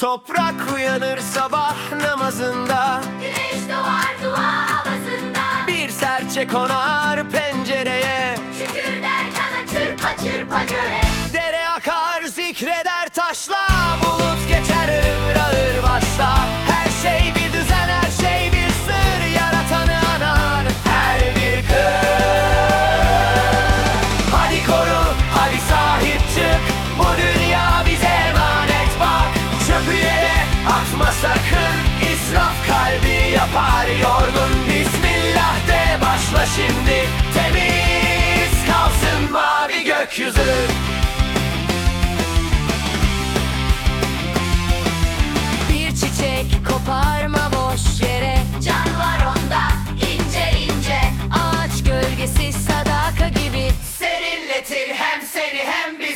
Toprak uyanır sabah namazında. Güneş doğar dua havasında. Bir serçe konar pencereye. Şükür der kana çırpa çırpa göre yapar yorgun. Bismillah de başla şimdi. Temiz kalsın mavi gökyüzü. Bir çiçek koparma boş yere. Can var onda ince ince. Ağaç gölgesi sadaka gibi. Serinletir hem seni hem bizi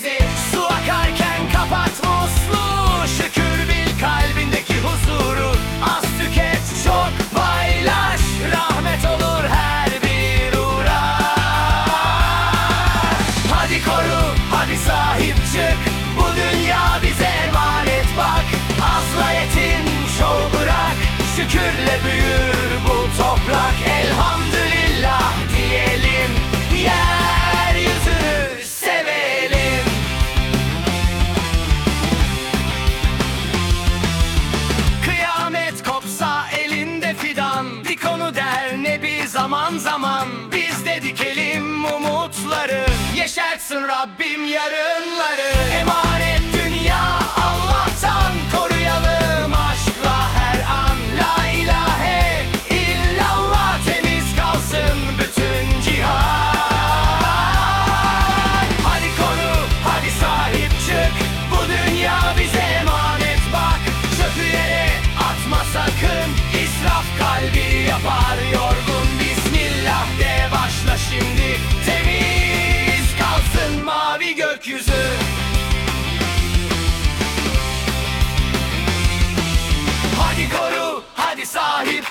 fidan Dik onu der nebi zaman zaman. Biz de dikelim umutları. Yeşertsin Rabbim yarınları. Emanet dünya Allah'tan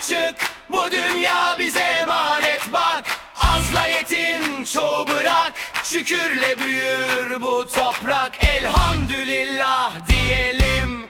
sahip çık. Bu dünya bize emanet bak. Azla yetin çoğu bırak. Şükürle büyür bu toprak. Elhamdülillah diyelim